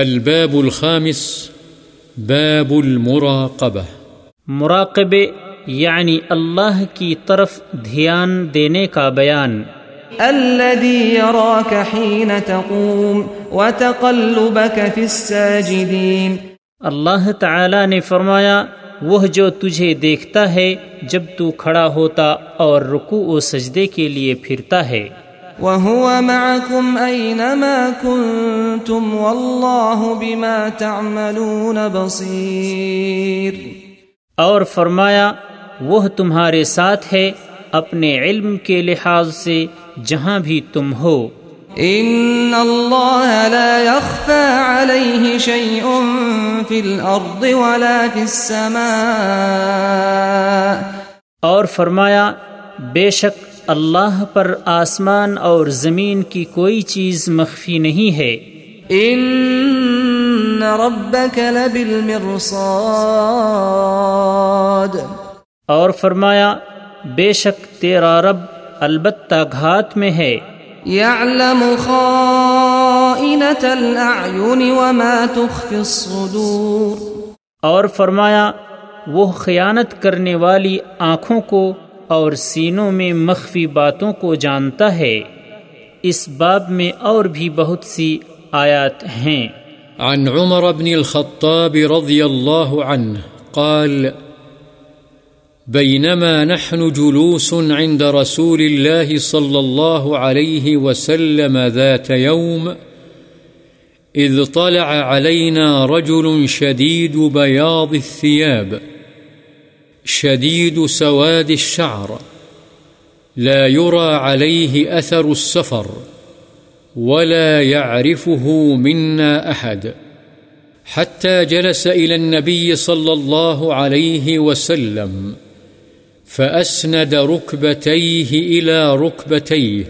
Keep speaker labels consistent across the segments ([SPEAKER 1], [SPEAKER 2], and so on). [SPEAKER 1] الباب الخامس باب المراقبہ مراقبے یعنی اللہ کی طرف دھیان دینے کا بیان الذي يراك حين تقوم وتقلبك في الساجدين اللہ تعالی نے فرمایا وہ جو تجھے دیکھتا ہے جب تو کھڑا ہوتا اور رکوع و سجدے کے لیے پھرتا ہے وهو معكم أينما كنتم والله بما تعملون بصير اور فرمایا وہ تمہارے ساتھ ہے اپنے علم کے لحاظ سے جہاں بھی تم ہو ان الله لا يخفى عليه شيء في الارض ولا في السماء اور فرمایا بے شک اللہ پر آسمان اور زمین کی کوئی چیز مخفی نہیں ہے ان ربك لبالمرصاد اور فرمایا بے شک تیرا رب البتہ گھات میں ہے خائنة وما الصدور اور فرمایا وہ خیانت کرنے والی آنکھوں کو اور سینوں میں مخفی باتوں کو جانتا ہے اس باب میں اور بھی بہت سی آیات ہیں عن عمر بن الخطاب رضی اللہ عنہ قال
[SPEAKER 2] بينما نحن جلوس عند رسول الله الله صلى عليه وسلم ذات يوم إذ طلع علينا رجل شديد بياض علیہ شديد سواد الشعر لا يرى عليه أثر السفر ولا يعرفه منا أحد حتى جلس إلى النبي صلى الله عليه وسلم فأسند ركبتيه إلى ركبتيه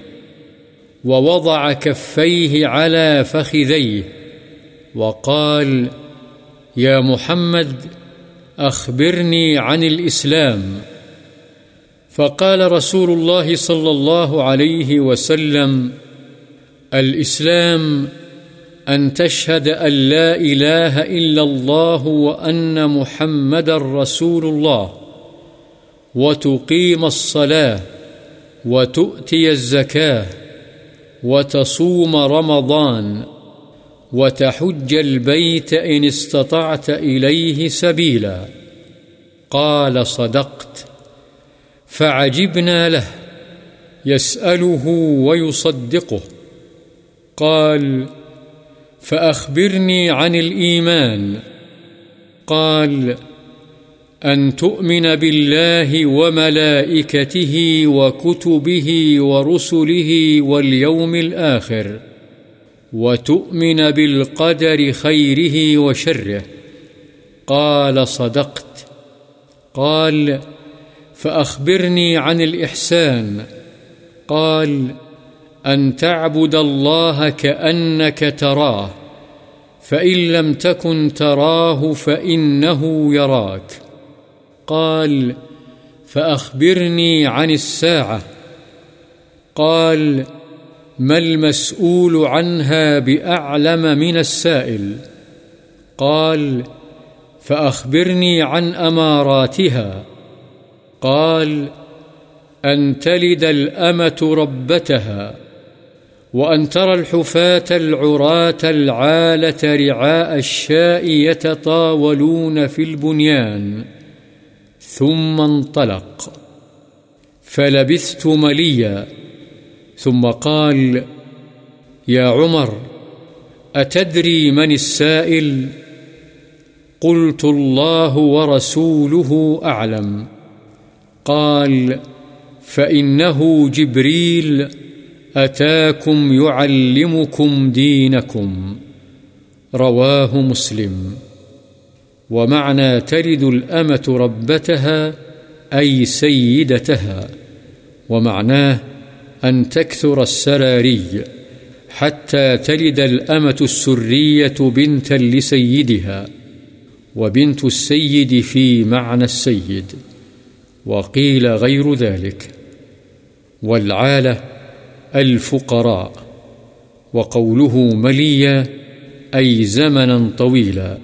[SPEAKER 2] ووضع كفيه على فخذيه وقال يا محمد محمد أخبرني عن الإسلام فقال رسول الله صلى الله عليه وسلم الإسلام أن تشهد أن لا إله إلا الله وأن محمد رسول الله وتقيم الصلاة وتؤتي الزكاة وتصوم رمضان وتحج البيت إن استطعت إليه سبيلا قال صدقت فعجبنا له يسأله ويصدقه قال فأخبرني عن الإيمان قال أن تؤمن بالله وملائكته وكتبه ورسله واليوم الآخر وتؤمن بالقدر خيره وشره قال صدقت قال فأخبرني عن الإحسان قال أن تعبد الله كأنك تراه فإن لم تكن تراه فإنه يراك قال فأخبرني عن الساعة قال فأخبرني عن الساعة ما المسؤول عنها بأعلم من السائل قال فأخبرني عن أماراتها قال أن تلد الأمة ربتها وأن ترى الحفاة العراة العالة رعاء الشاء يتطاولون في البنيان ثم انطلق فلبثت ملياً ثم قال يا عمر أتدري من السائل قلت الله ورسوله أعلم قال فإنه جبريل أتاكم يعلمكم دينكم رواه مسلم ومعنى ترد الأمة ربتها أي سيدتها ومعناه أن تكثر السراري حتى تلد الأمة السرية بنتا لسيدها وبنت السيد في معنى السيد وقيل غير ذلك والعالة الفقراء وقوله مليا أي زمنا طويلا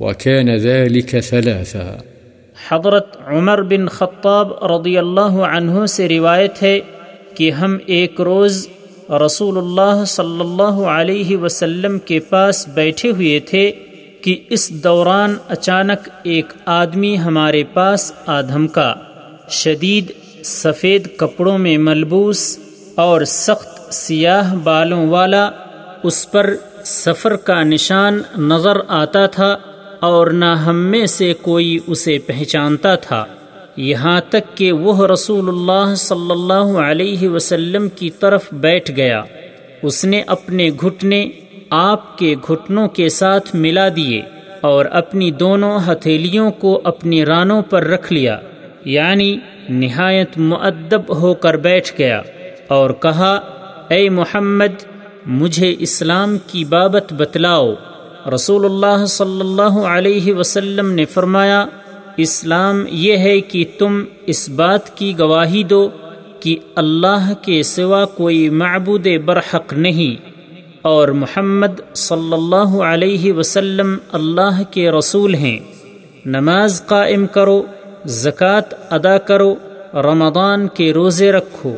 [SPEAKER 2] وكان ذلك ثلاثا
[SPEAKER 1] حضرت عمر بن خطاب رضی اللہ عنہ سے روایت ہے کہ ہم ایک روز رسول اللہ صلی اللہ علیہ وسلم کے پاس بیٹھے ہوئے تھے کہ اس دوران اچانک ایک آدمی ہمارے پاس آدھم کا شدید سفید کپڑوں میں ملبوس اور سخت سیاہ بالوں والا اس پر سفر کا نشان نظر آتا تھا اور نہ ہم میں سے کوئی اسے پہچانتا تھا یہاں تک کہ وہ رسول اللہ صلی اللہ علیہ وسلم کی طرف بیٹھ گیا اس نے اپنے گھٹنے آپ کے گھٹنوں کے ساتھ ملا دیے اور اپنی دونوں ہتھیلیوں کو اپنی رانوں پر رکھ لیا یعنی نہایت معدب ہو کر بیٹھ گیا اور کہا اے محمد مجھے اسلام کی بابت بتلاؤ رسول اللہ صلی اللہ علیہ وسلم نے فرمایا اسلام یہ ہے کہ تم اس بات کی گواہی دو کہ اللہ کے سوا کوئی معبود برحق نہیں اور محمد صلی اللہ علیہ وسلم اللہ کے رسول ہیں نماز قائم کرو زکوٰۃ ادا کرو رمضان کے روزے رکھو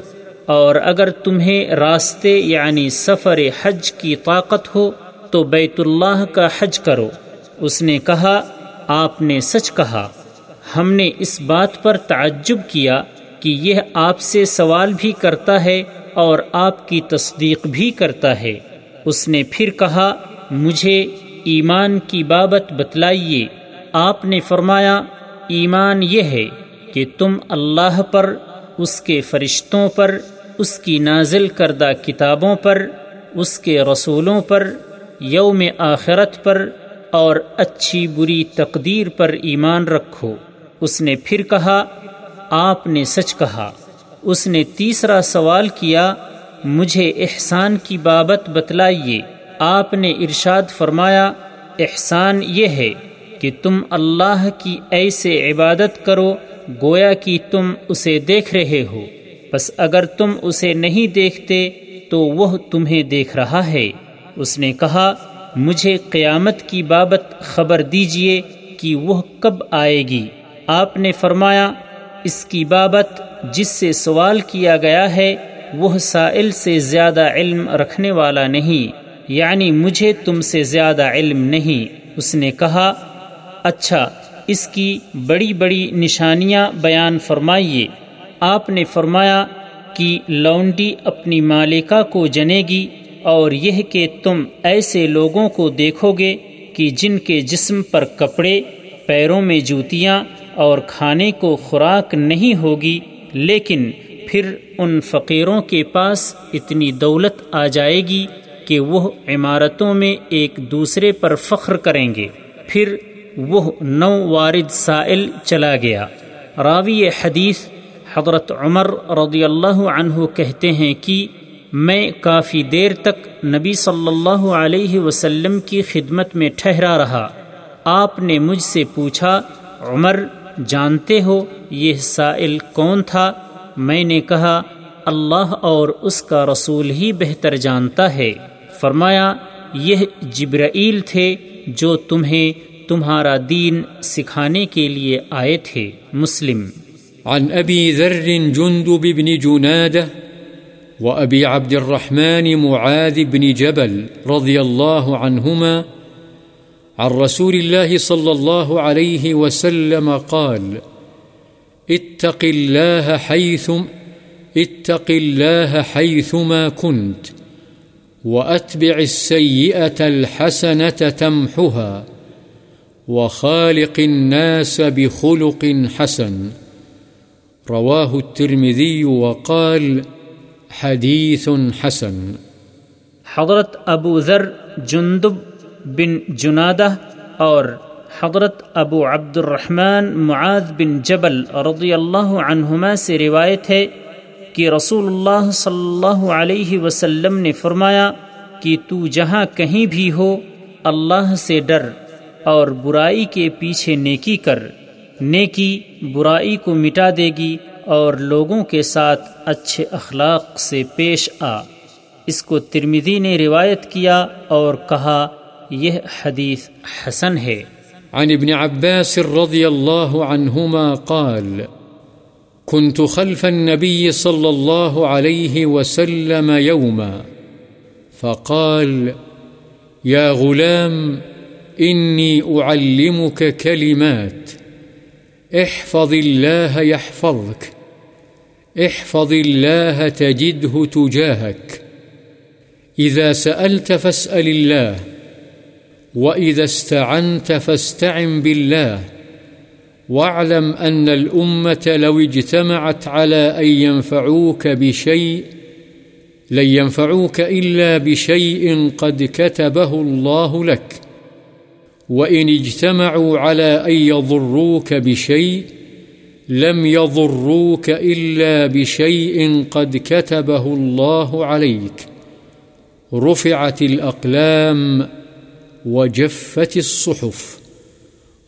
[SPEAKER 1] اور اگر تمہیں راستے یعنی سفر حج کی طاقت ہو تو بیت اللہ کا حج کرو اس نے کہا آپ نے سچ کہا ہم نے اس بات پر تعجب کیا کہ یہ آپ سے سوال بھی کرتا ہے اور آپ کی تصدیق بھی کرتا ہے اس نے پھر کہا مجھے ایمان کی بابت بتلائیے آپ نے فرمایا ایمان یہ ہے کہ تم اللہ پر اس کے فرشتوں پر اس کی نازل کردہ کتابوں پر اس کے رسولوں پر یوم آخرت پر اور اچھی بری تقدیر پر ایمان رکھو اس نے پھر کہا آپ نے سچ کہا اس نے تیسرا سوال کیا مجھے احسان کی بابت بتلائیے آپ نے ارشاد فرمایا احسان یہ ہے کہ تم اللہ کی ایسے عبادت کرو گویا کہ تم اسے دیکھ رہے ہو بس اگر تم اسے نہیں دیکھتے تو وہ تمہیں دیکھ رہا ہے اس نے کہا مجھے قیامت کی بابت خبر دیجیے کہ وہ کب آئے گی آپ نے فرمایا اس کی بابت جس سے سوال کیا گیا ہے وہ سائل سے زیادہ علم رکھنے والا نہیں یعنی مجھے تم سے زیادہ علم نہیں اس نے کہا اچھا اس کی بڑی بڑی نشانیاں بیان فرمائیے آپ نے فرمایا کہ لونڈی اپنی مالکہ کو جنے گی اور یہ کہ تم ایسے لوگوں کو دیکھو گے کہ جن کے جسم پر کپڑے پیروں میں جوتیاں اور کھانے کو خوراک نہیں ہوگی لیکن پھر ان فقیروں کے پاس اتنی دولت آ جائے گی کہ وہ عمارتوں میں ایک دوسرے پر فخر کریں گے پھر وہ نو وارد سائل چلا گیا راوی حدیث حضرت عمر رضی اللہ عنہ کہتے ہیں کہ میں کافی دیر تک نبی صلی اللہ علیہ وسلم کی خدمت میں ٹھہرا رہا آپ نے مجھ سے پوچھا عمر جانتے ہو یہ سائل کون تھا میں نے کہا اللہ اور اس کا رسول ہی بہتر جانتا ہے فرمایا یہ جبرائیل تھے جو تمہیں تمہارا دین سکھانے کے لیے آئے تھے مسلم عن ابی ذر جندب بن جناد
[SPEAKER 2] وابی عبد الرحمن معاذ بن جبل رضی اللہ عنہما عن رسول الله صلى الله عليه وسلم قال اتق الله حيث اتق الله حيثما كنت وأتبع السيئة الحسنة تمحها وخالق الناس بخلق حسن رواه الترمذي وقال
[SPEAKER 1] حديث حسن حضرت ابو ذر جندب بن جنادہ اور حضرت ابو عبد الرحمن معاذ بن جبل رضی اللہ عنہما سے روایت ہے کہ رسول اللہ صلی اللہ علیہ وسلم نے فرمایا کہ تو جہاں کہیں بھی ہو اللہ سے ڈر اور برائی کے پیچھے نیکی کر نیکی برائی کو مٹا دے گی اور لوگوں کے ساتھ اچھے اخلاق سے پیش آ اس کو ترمیدی نے روایت کیا اور کہا یہ حدیث حسن ہے عن ابن عباس رضی اللہ عنہما
[SPEAKER 2] قال كنت خلف النبي صلى الله عليه وسلم يوما فقال يا غلام إني أعلمك كلمات احفظ الله يحفظك احفظ الله تجده تجاهك إذا سألت فاسأل الله وإذا استعنت فاستعن بالله واعلم أن الأمة لو اجتمعت على أن ينفعوك بشيء لن ينفعوك إلا بشيء قد كتبه الله لك وإن اجتمعوا على أن يضروك بشيء لم يضروك إلا بشيء قد كتبه الله عليك رفعت الأقلام وجفت الصحف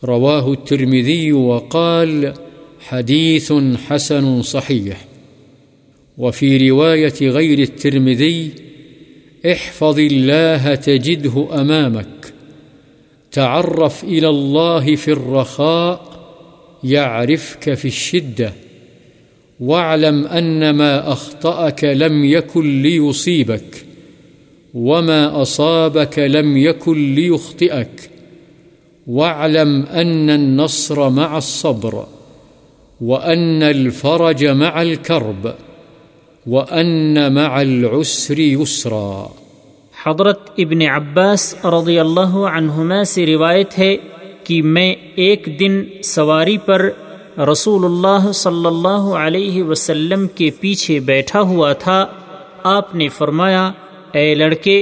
[SPEAKER 2] رواه الترمذي وقال حديث حسن صحيح وفي رواية غير الترمذي احفظ الله تجده أمامك تعرف إلى الله في الرخاء يعرفك في الشدة واعلم أن ما أخطأك لم يكن ليصيبك وما أصابك لم يكن ليخطئك واعلم أن النصر مع مع مع الصبر وأن وأن الفرج الكرب
[SPEAKER 1] العسر يسرا حضرت ابن عباس رضی اللہ عنہما سے روایت ہے کہ میں ایک دن سواری پر رسول اللہ صلی اللہ علیہ وسلم کے پیچھے بیٹھا ہوا تھا آپ نے فرمایا اے لڑکے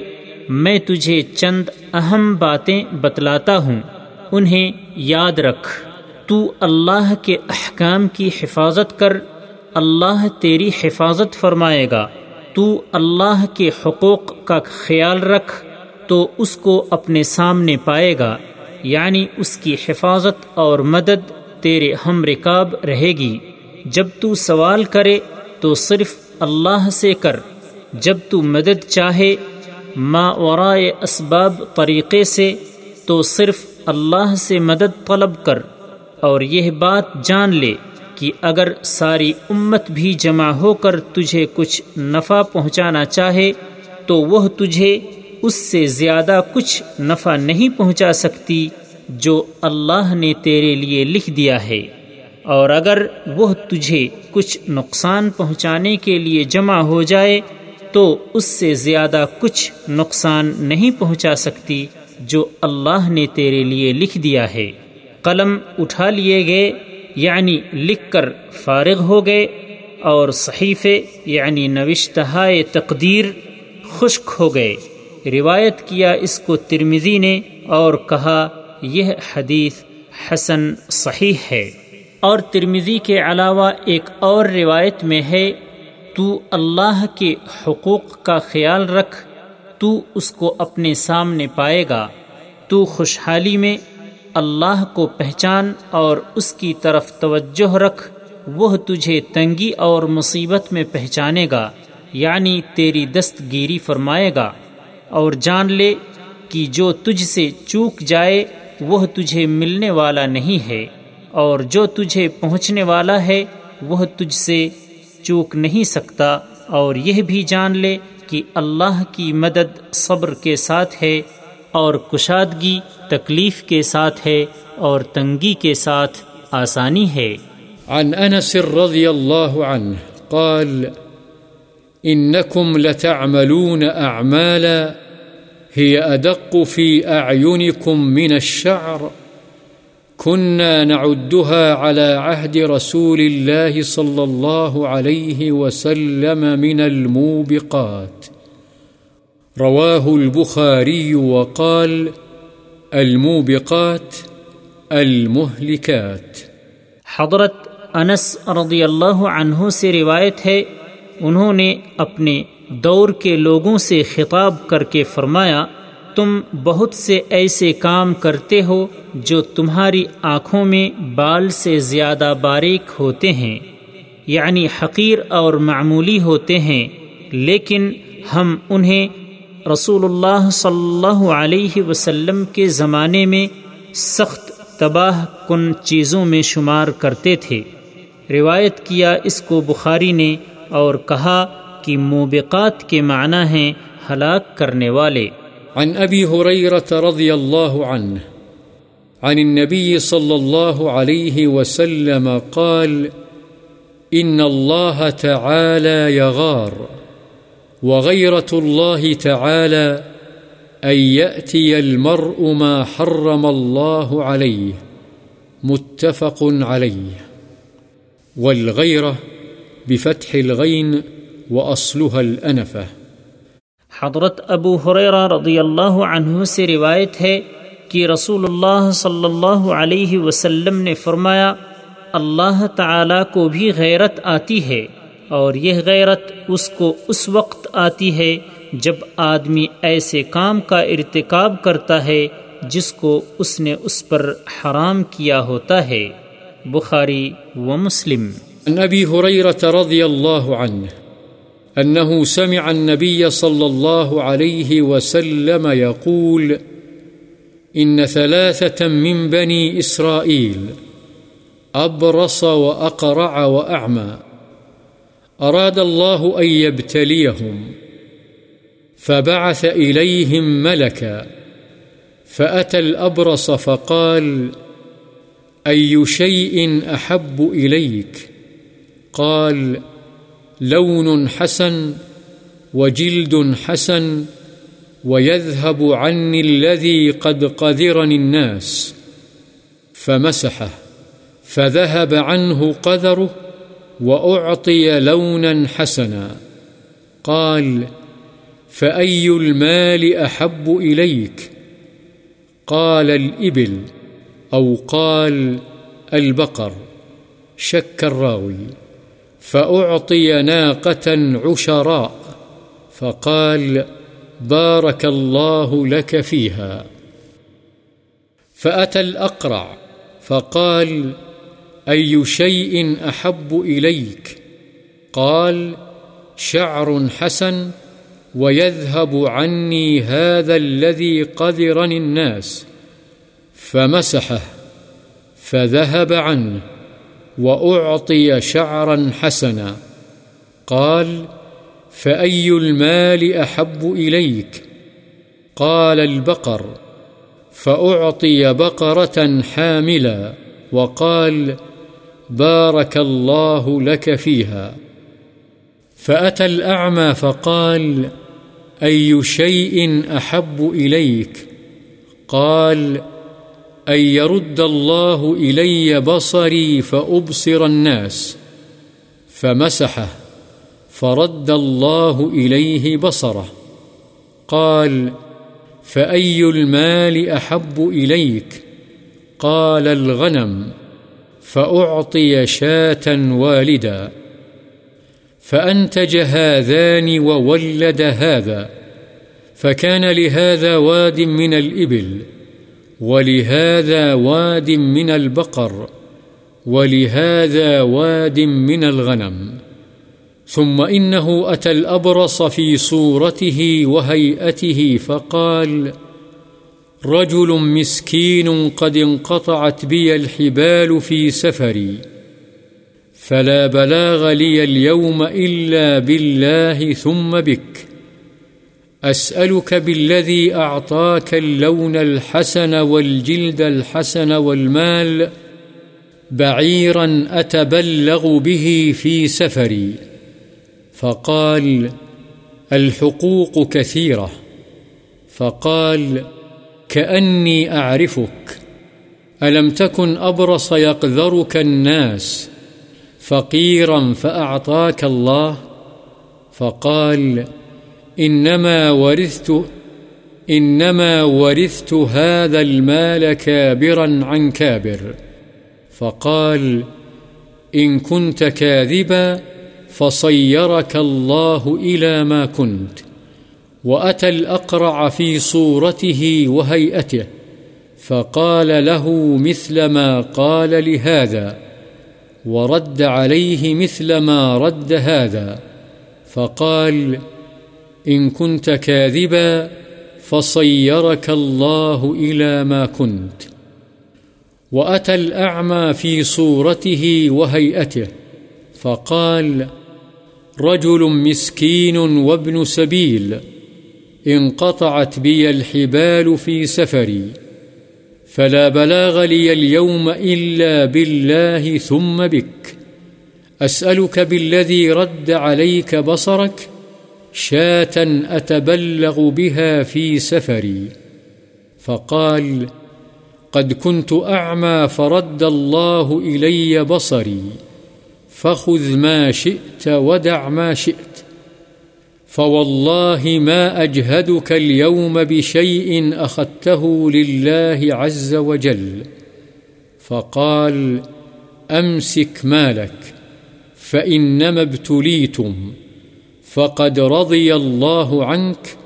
[SPEAKER 1] میں تجھے چند اہم باتیں بتلاتا ہوں انہیں یاد رکھ تو اللہ کے احکام کی حفاظت کر اللہ تیری حفاظت فرمائے گا تو اللہ کے حقوق کا خیال رکھ تو اس کو اپنے سامنے پائے گا یعنی اس کی حفاظت اور مدد تیرے ہم رکاب رہے گی جب تو سوال کرے تو صرف اللہ سے کر جب تو مدد چاہے ما ورائے اسباب طریقے سے تو صرف اللہ سے مدد طلب کر اور یہ بات جان لے کہ اگر ساری امت بھی جمع ہو کر تجھے کچھ نفع پہنچانا چاہے تو وہ تجھے اس سے زیادہ کچھ نفع نہیں پہنچا سکتی جو اللہ نے تیرے لیے لکھ دیا ہے اور اگر وہ تجھے کچھ نقصان پہنچانے کے لیے جمع ہو جائے تو اس سے زیادہ کچھ نقصان نہیں پہنچا سکتی جو اللہ نے تیرے لیے لکھ دیا ہے قلم اٹھا لیے گئے یعنی لکھ کر فارغ ہو گئے اور صحیفے یعنی نوشتہائے تقدیر خشک ہو گئے روایت کیا اس کو ترمزی نے اور کہا یہ حدیث حسن صحیح ہے اور ترمزی کے علاوہ ایک اور روایت میں ہے تو اللہ کے حقوق کا خیال رکھ تو اس کو اپنے سامنے پائے گا تو خوشحالی میں اللہ کو پہچان اور اس کی طرف توجہ رکھ وہ تجھے تنگی اور مصیبت میں پہچانے گا یعنی تیری دستگیری فرمائے گا اور جان لے کہ جو تجھ سے چوک جائے وہ تجھے ملنے والا نہیں ہے اور جو تجھے پہنچنے والا ہے وہ تجھ سے چوک نہیں سکتا اور یہ بھی جان لے کہ اللہ کی مدد صبر کے ساتھ ہے اور کشادگی تکلیف کے ساتھ ہے اور تنگی کے ساتھ آسانی ہے عن انس رضی اللہ عنہ قال انکم
[SPEAKER 2] لتعملون اعمالا هي ادق في اعینکم من الشعر كنا نعدها على عهد رسول الله صلى الله عليه وسلم من الموبقات رواه البخاري وقال
[SPEAKER 1] الموبقات المهلكات حضرت انس رضی اللہ عنہ سے روایت ہے انہوں نے اپنے دور کے لوگوں سے خطاب کر کے فرمایا تم بہت سے ایسے کام کرتے ہو جو تمہاری آنکھوں میں بال سے زیادہ باریک ہوتے ہیں یعنی حقیر اور معمولی ہوتے ہیں لیکن ہم انہیں رسول اللہ صلی اللہ علیہ وسلم کے زمانے میں سخت تباہ کن چیزوں میں شمار کرتے تھے روایت کیا اس کو بخاری نے اور کہا کہ موبقات کے معنی ہیں ہلاک کرنے والے عن أبي هريرة رضي
[SPEAKER 2] الله عنه عن النبي صلى الله عليه وسلم قال إن الله تعالى يغار وغيرة الله تعالى أن يأتي المرء ما حرم الله عليه متفق عليه
[SPEAKER 1] والغيرة بفتح الغين وأصلها الأنفة حضرت ابو حریرہ رضی اللہ عنہ سے روایت ہے کہ رسول اللہ صلی اللہ علیہ وسلم نے فرمایا اللہ تعالیٰ کو بھی غیرت آتی ہے اور یہ غیرت اس کو اس وقت آتی ہے جب آدمی ایسے کام کا ارتکاب کرتا ہے جس کو اس نے اس پر حرام کیا ہوتا ہے بخاری و مسلم نبی رضی اللہ عنہ أنه سمع
[SPEAKER 2] النبي صلى الله عليه وسلم يقول إن ثلاثة من بني إسرائيل أبرص وأقرع وأعمى أراد الله أن يبتليهم فبعث إليهم ملكا فأتى الأبرص فقال أي شيء أحب إليك قال أبرص لون حسن وجلد حسن ويذهب عني الذي قد قذرني الناس فمسحه فذهب عنه قذره وأعطي لونا حسنا قال فأي المال أحب إليك قال الإبل أو قال البقر شك الراوي فأعطي ناقة عشراء فقال بارك الله لك فيها فأتى الأقرع فقال أي شيء أحب إليك قال شعر حسن ويذهب عني هذا الذي قذرني الناس فمسحه فذهب عنه وأعطي شعرا حسنا قال فأي المال أحب إليك قال البقر فأعطي بقرة حاملا وقال بارك الله لك فيها فأتى الأعمى فقال أي شيء أحب إليك قال أعطي أن يرد الله إلي بصري فأبصر الناس فمسحه فرد الله إليه بصره قال فأي المال أحب إليك قال الغنم فأعطي شاة والدا فأنتج هذان وولد هذا فكان لهذا واد من الإبل فأنتج ولهذا واد من البقر ولهذا واد من الغنم ثم إنه أتى الأبرص في صورته وهيئته فقال رجل مسكين قد انقطعت بي الحبال في سفري فلا بلاغ لي اليوم إلا بالله ثم بك أسألك بالذي أعطاك اللون الحسن والجلد الحسن والمال بعيرا أتبلغ به في سفري فقال الحقوق كثيرة فقال كأني أعرفك ألم تكن أبرص يقذرك الناس فقيرا فأعطاك الله فقال فقال إنما ورثت إنما ورثت هذا المال كابرا عن كابر فقال إن كنت كاذبا فصيرك الله إلى ما كنت وأتى الأقرع في صورته وهيئته فقال له مثل ما قال لهذا ورد عليه مثل ما رد هذا فقال إن كنت كاذبا فصيرك الله إلى ما كنت وأتى الأعمى في صورته وهيئته فقال رجل مسكين وابن سبيل انقطعت بي الحبال في سفري فلا بلاغ لي اليوم إلا بالله ثم بك أسألك بالذي رد عليك بصرك شاتا أتبلغ بها في سفري فقال قد كنت أعمى فرد الله إلي بصري فخذ ما شئت ودع ما شئت فوالله ما أجهدك اليوم بشيء أخذته لله عز وجل فقال أمسك مالك فإنما ابتليتم فقد رضي الله عنك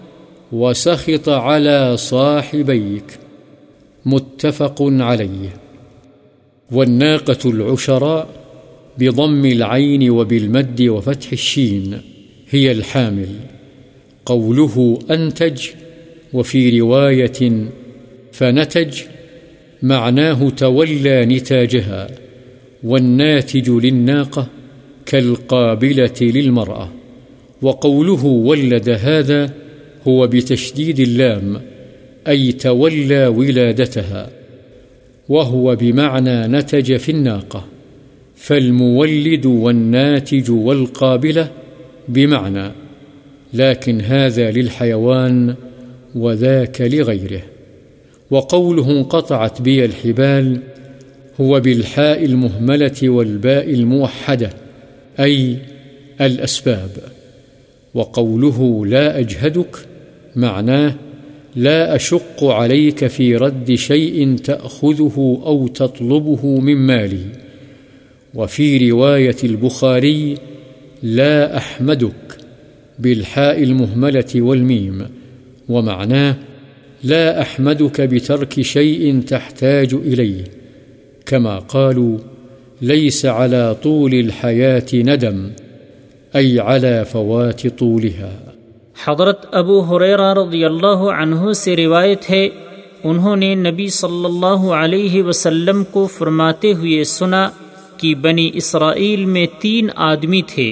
[SPEAKER 2] وسخط على صاحبيك متفق عليه والناقة العشراء بضم العين وبالمد وفتح الشين هي الحامل قوله أنتج وفي رواية فنتج معناه تولى نتاجها والناتج للناقة كالقابلة للمرأة وقوله ولد هذا هو بتشديد اللام أي تولى ولادتها وهو بمعنى نتج في الناقة فالمولد والناتج والقابلة بمعنى لكن هذا للحيوان وذاك لغيره وقوله انقطعت بي الحبال هو بالحاء المهملة والباء الموحدة أي الأسباب وقوله لا أجهدك معناه لا أشق عليك في رد شيء تأخذه أو تطلبه من مالي وفي رواية البخاري لا أحمدك بالحاء المهملة والميم ومعناه لا أحمدك بترك شيء تحتاج إليه كما قالوا ليس على طول الحياة ندم على فوات طولها
[SPEAKER 1] حضرت ابو رضی اللہ عنہ سے روایت ہے انہوں نے نبی صلی اللہ علیہ وسلم کو فرماتے ہوئے سنا کہ بنی اسرائیل میں تین آدمی تھے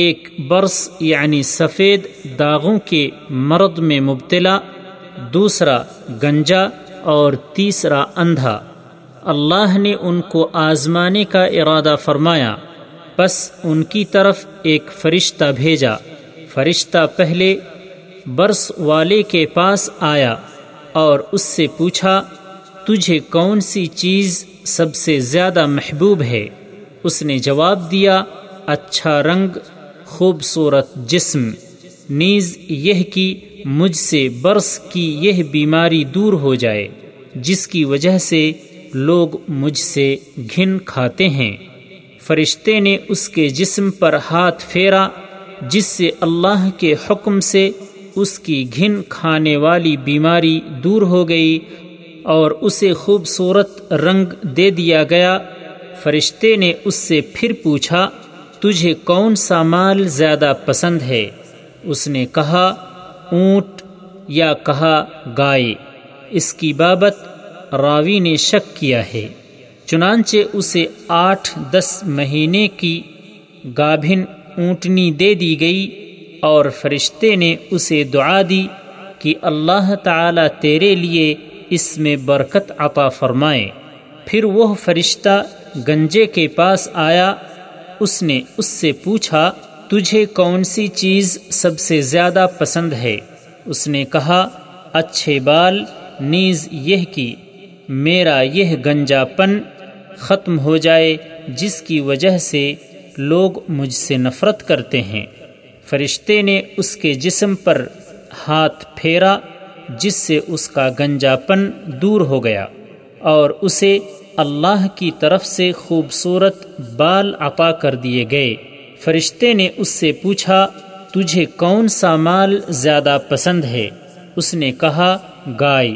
[SPEAKER 1] ایک برس یعنی سفید داغوں کے مرد میں مبتلا دوسرا گنجا اور تیسرا اندھا اللہ نے ان کو آزمانے کا ارادہ فرمایا پس ان کی طرف ایک فرشتہ بھیجا فرشتہ پہلے برس والے کے پاس آیا اور اس سے پوچھا تجھے کون سی چیز سب سے زیادہ محبوب ہے اس نے جواب دیا اچھا رنگ خوبصورت جسم نیز یہ کہ مجھ سے برس کی یہ بیماری دور ہو جائے جس کی وجہ سے لوگ مجھ سے گھن کھاتے ہیں فرشتے نے اس کے جسم پر ہاتھ پھیرا جس سے اللہ کے حکم سے اس کی گھن کھانے والی بیماری دور ہو گئی اور اسے خوبصورت رنگ دے دیا گیا فرشتے نے اس سے پھر پوچھا تجھے کون سا مال زیادہ پسند ہے اس نے کہا اونٹ یا کہا گائے اس کی بابت راوی نے شک کیا ہے چنانچہ اسے آٹھ دس مہینے کی گابھن اونٹنی دے دی گئی اور فرشتے نے اسے دعا دی کہ اللہ تعالی تیرے لیے اس میں برکت عطا فرمائے پھر وہ فرشتہ گنجے کے پاس آیا اس نے اس سے پوچھا تجھے کون سی چیز سب سے زیادہ پسند ہے اس نے کہا اچھے بال نیز یہ کہ میرا یہ گنجا پن ختم ہو جائے جس کی وجہ سے لوگ مجھ سے نفرت کرتے ہیں فرشتے نے اس کے جسم پر ہاتھ پھیرا جس سے اس کا گنجا پن دور ہو گیا اور اسے اللہ کی طرف سے خوبصورت بال عطا کر دیے گئے فرشتے نے اس سے پوچھا تجھے کون سا مال زیادہ پسند ہے اس نے کہا گائے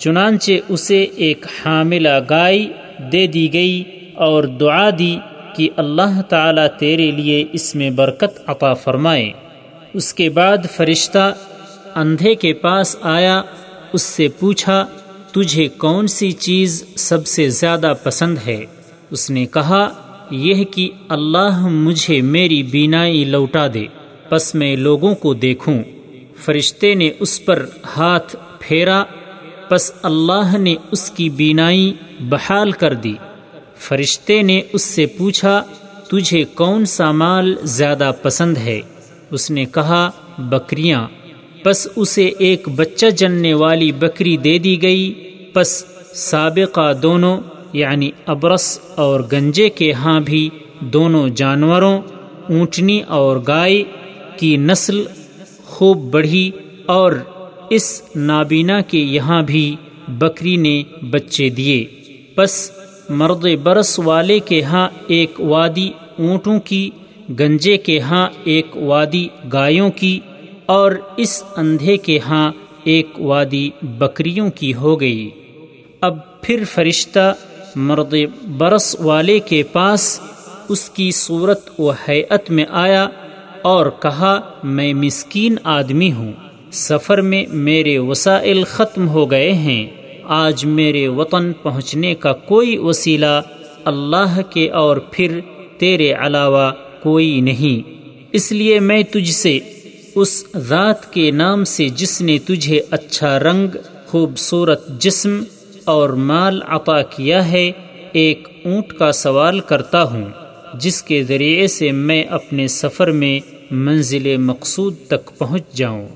[SPEAKER 1] چنانچہ اسے ایک حاملہ گائے دے دی گئی اور دعا دی کہ اللہ تعالی تیرے لیے اس میں برکت عطا فرمائے اس کے بعد فرشتہ اندھے کے پاس آیا اس سے پوچھا تجھے کون سی چیز سب سے زیادہ پسند ہے اس نے کہا یہ کہ اللہ مجھے میری بینائی لوٹا دے پس میں لوگوں کو دیکھوں فرشتے نے اس پر ہاتھ پھیرا پس اللہ نے اس کی بینائی بحال کر دی فرشتے نے اس سے پوچھا تجھے کون سا مال زیادہ پسند ہے اس نے کہا بکریاں پس اسے ایک بچہ جننے والی بکری دے دی گئی پس سابقہ دونوں یعنی ابرس اور گنجے کے ہاں بھی دونوں جانوروں اونٹنی اور گائے کی نسل خوب بڑھی اور اس نابینا کے یہاں بھی بکری نے بچے دیے پس مرد برس والے کے ہاں ایک وادی اونٹوں کی گنجے کے ہاں ایک وادی گایوں کی اور اس اندھے کے ہاں ایک وادی بکریوں کی ہو گئی اب پھر فرشتہ مرد برس والے کے پاس اس کی صورت و حیت میں آیا اور کہا میں مسکین آدمی ہوں سفر میں میرے وسائل ختم ہو گئے ہیں آج میرے وطن پہنچنے کا کوئی وسیلہ اللہ کے اور پھر تیرے علاوہ کوئی نہیں اس لیے میں تجھ سے اس ذات کے نام سے جس نے تجھے اچھا رنگ خوبصورت جسم اور مال عطا کیا ہے ایک اونٹ کا سوال کرتا ہوں جس کے ذریعے سے میں اپنے سفر میں منزل مقصود تک پہنچ جاؤں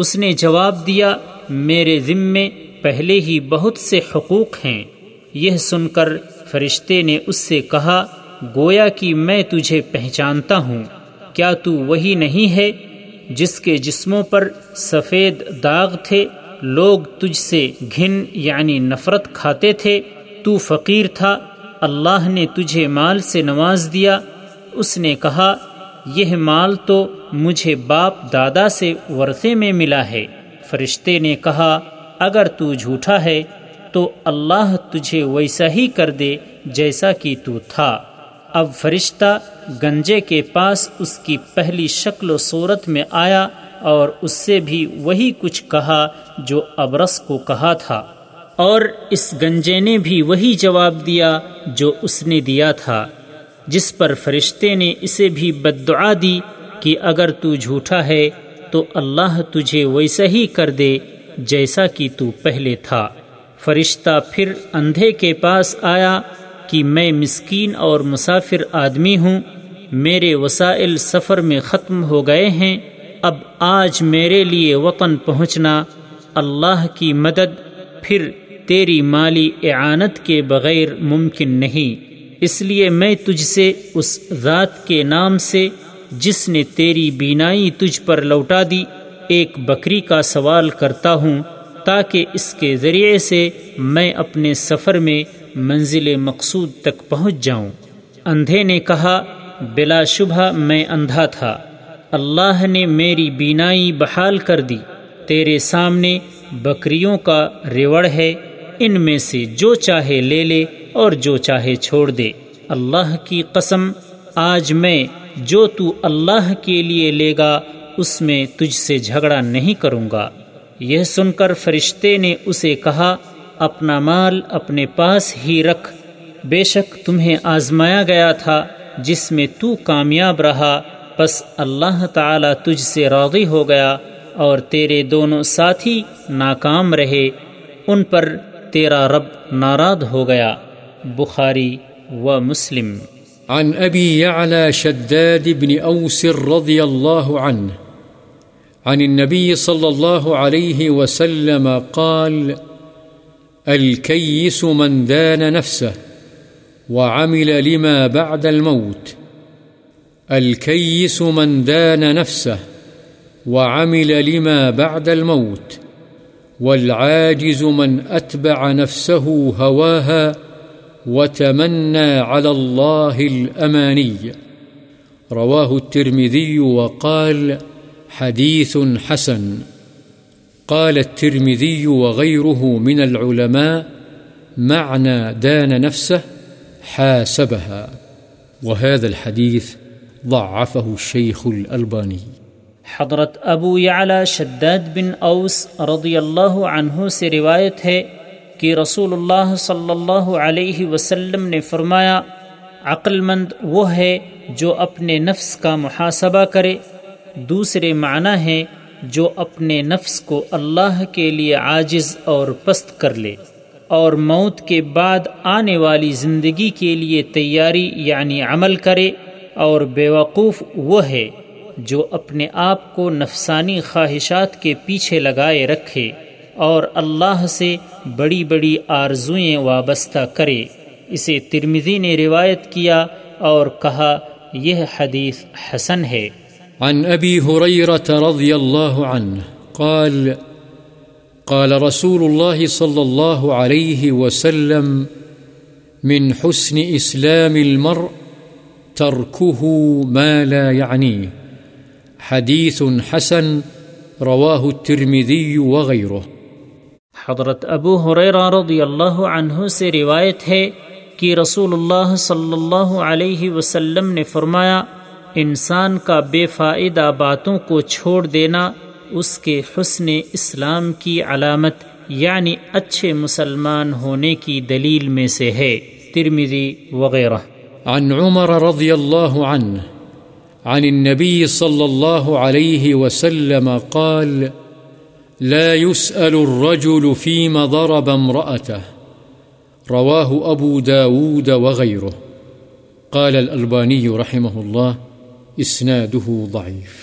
[SPEAKER 1] اس نے جواب دیا میرے ذمے پہلے ہی بہت سے حقوق ہیں یہ سن کر فرشتے نے اس سے کہا گویا کہ میں تجھے پہچانتا ہوں کیا تو وہی نہیں ہے جس کے جسموں پر سفید داغ تھے لوگ تجھ سے گھن یعنی نفرت کھاتے تھے تو فقیر تھا اللہ نے تجھے مال سے نواز دیا اس نے کہا یہ مال تو مجھے باپ دادا سے ورثے میں ملا ہے فرشتے نے کہا اگر تو جھوٹا ہے تو اللہ تجھے ویسا ہی کر دے جیسا کہ تو تھا اب فرشتہ گنجے کے پاس اس کی پہلی شکل و صورت میں آیا اور اس سے بھی وہی کچھ کہا جو ابرس کو کہا تھا اور اس گنجے نے بھی وہی جواب دیا جو اس نے دیا تھا جس پر فرشتے نے اسے بھی بد دعا دی کہ اگر تو جھوٹا ہے تو اللہ تجھے ویسا ہی کر دے جیسا کہ تو پہلے تھا فرشتہ پھر اندھے کے پاس آیا کہ میں مسکین اور مسافر آدمی ہوں میرے وسائل سفر میں ختم ہو گئے ہیں اب آج میرے لیے وطن پہنچنا اللہ کی مدد پھر تیری مالی اعانت کے بغیر ممکن نہیں اس لیے میں تجھ سے اس ذات کے نام سے جس نے تیری بینائی تجھ پر لوٹا دی ایک بکری کا سوال کرتا ہوں تاکہ اس کے ذریعے سے میں اپنے سفر میں منزل مقصود تک پہنچ جاؤں اندھے نے کہا بلا شبہ میں اندھا تھا اللہ نے میری بینائی بحال کر دی تیرے سامنے بکریوں کا ریوڑ ہے ان میں سے جو چاہے لے لے اور جو چاہے چھوڑ دے اللہ کی قسم آج میں جو تو اللہ کے لیے لے گا اس میں تجھ سے جھگڑا نہیں کروں گا یہ سن کر فرشتے نے اسے کہا اپنا مال اپنے پاس ہی رکھ بے شک تمہیں آزمایا گیا تھا جس میں تو کامیاب رہا بس اللہ تعالی تجھ سے راغی ہو گیا اور تیرے دونوں ساتھی ناکام رہے ان پر تیرا رب ناراض ہو گیا بخاري ومسلم عن أبي يعلى شداد بن أوس رضي الله عنه عن
[SPEAKER 2] النبي صلى الله عليه وسلم قال الكيس من دان نفسه وعمل لما بعد الموت الكيس من دان نفسه وعمل لما بعد الموت والعاجز من أتبع نفسه هواها وتمنى على الله الأماني رواه الترمذي وقال حديث حسن قال الترمذي وغيره من العلماء معنى دان نفسه حاسبها وهذا الحديث ضعفه الشيخ الألباني
[SPEAKER 1] حضرت ابو یعلا شداد بن اوس رضی اللہ عنہ سے روایت ہے کہ رسول اللہ صلی اللہ علیہ وسلم نے فرمایا عقل مند وہ ہے جو اپنے نفس کا محاسبہ کرے دوسرے معنی ہے جو اپنے نفس کو اللہ کے لیے عاجز اور پست کر لے اور موت کے بعد آنے والی زندگی کے لیے تیاری یعنی عمل کرے اور بیوقوف وہ ہے جو اپنے آپ کو نفسانی خواہشات کے پیچھے لگائے رکھے اور اللہ سے بڑی بڑی آرزوئیں وابستہ کرے اسے ترمذی نے روایت کیا اور کہا یہ حدیث حسن ہے عن
[SPEAKER 2] ابی صلی اللہ علیہ وسلم من حسن اسلام المرء تركه ما لا يعنيه یعنی۔ حديث حسن رواه الترمذي وغيره
[SPEAKER 1] حضرت ابو حریرہ رضی اللہ عنہ سے روایت ہے کہ رسول اللہ صلی اللہ علیہ وسلم نے فرمایا انسان کا بے فائدہ باتوں کو چھوڑ دینا اس کے حسن اسلام کی علامت یعنی اچھے مسلمان ہونے کی دلیل میں سے ہے ترمیزی وغیرہ عن عمر رضی
[SPEAKER 2] اللہ عنہ عن النبي صلى الله عليه وسلم قال لا يسأل الرجل فيما ضرب امرأته رواه أبو داود وغيره قال الألباني رحمه الله اسناده ضعيف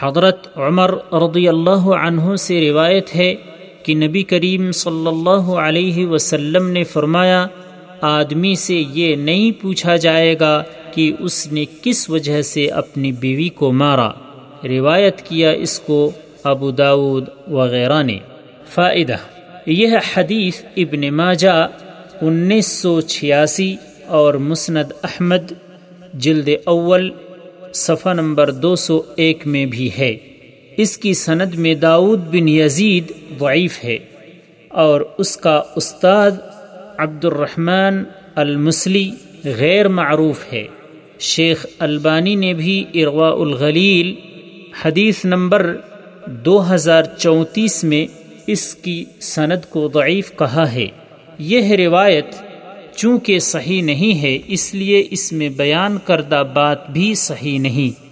[SPEAKER 1] حضرت عمر رضی اللہ عنہ سے روایت ہے کہ نبی کریم صلی اللہ علیہ وسلم نے فرمایا آدمی سے یہ نہیں پوچھا جائے گا کہ اس نے کس وجہ سے اپنی بیوی کو مارا روایت کیا اس کو ابو داود وغیرہ نے فائدہ یہ حدیث ابن ماجہ انیس سو چھیاسی اور مسند احمد جلد اول صفحہ نمبر دو سو ایک میں بھی ہے اس کی سند میں داود بن یزید ضعیف ہے اور اس کا استاد عبد الرحمن المسلی غیر معروف ہے شیخ البانی نے بھی اروا الغلیل حدیث نمبر دو ہزار چونتیس میں اس کی سند کو ضعیف کہا ہے یہ روایت چونکہ صحیح نہیں ہے اس لیے اس میں بیان کردہ بات بھی صحیح نہیں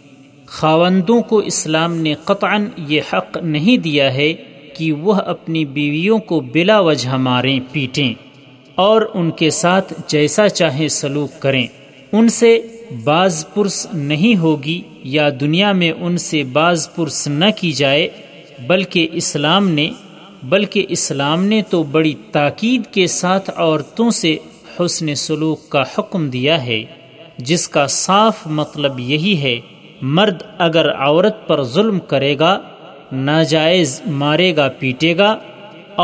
[SPEAKER 1] خاوندوں کو اسلام نے قطعا یہ حق نہیں دیا ہے کہ وہ اپنی بیویوں کو بلا وجہ ماریں پیٹیں اور ان کے ساتھ جیسا چاہیں سلوک کریں ان سے بعض پرس نہیں ہوگی یا دنیا میں ان سے بعض پرس نہ کی جائے بلکہ اسلام نے بلکہ اسلام نے تو بڑی تاکید کے ساتھ عورتوں سے حسن سلوک کا حکم دیا ہے جس کا صاف مطلب یہی ہے مرد اگر عورت پر ظلم کرے گا ناجائز مارے گا پیٹے گا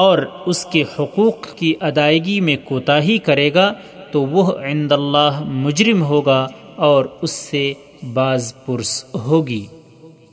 [SPEAKER 1] اور اس کے حقوق کی ادائیگی میں کوتاہی کرے گا تو وہ عند اللہ مجرم ہوگا اور اس سے باز پرس ہوگی